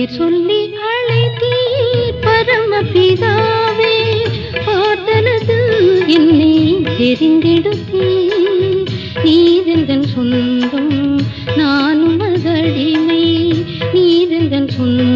பெயர் சொல்லி அழைத்தீர் பரம பிதாவே ஆத்தனது என்னை தெரிந்தெடுத்தீர் நீதந்தன் சொந்தம் நானும் அடிமை நீதந்தன் சொந்தம்.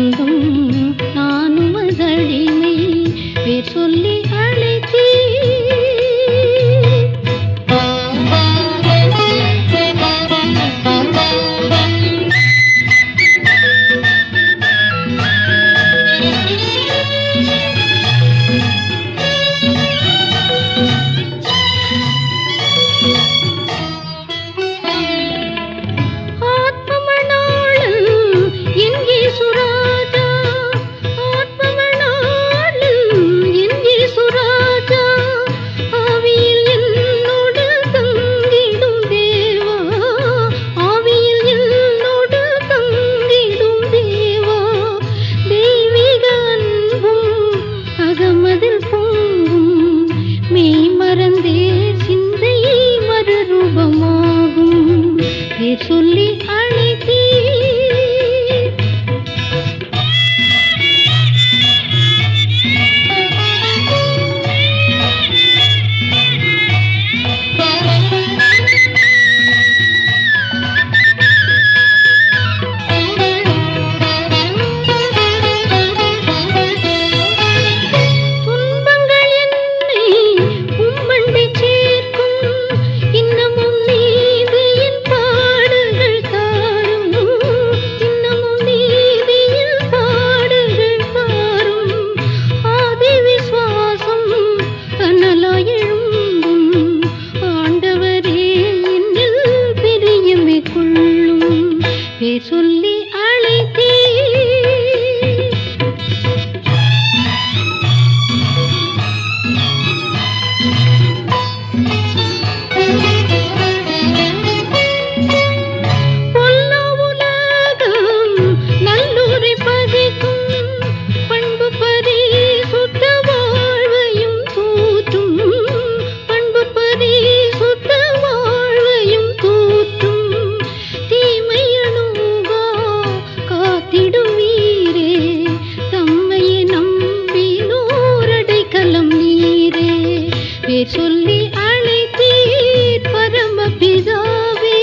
பேர் சொல்லி அழைத்தீர் பரம பிதாவே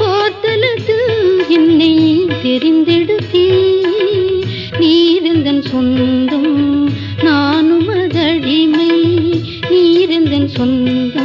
போர்த்தலது என்னை தெரிந்தெடுத்தீ நீருந்தன் சொந்தம் நானும் அதடிமை நீருந்தன் சொந்தம்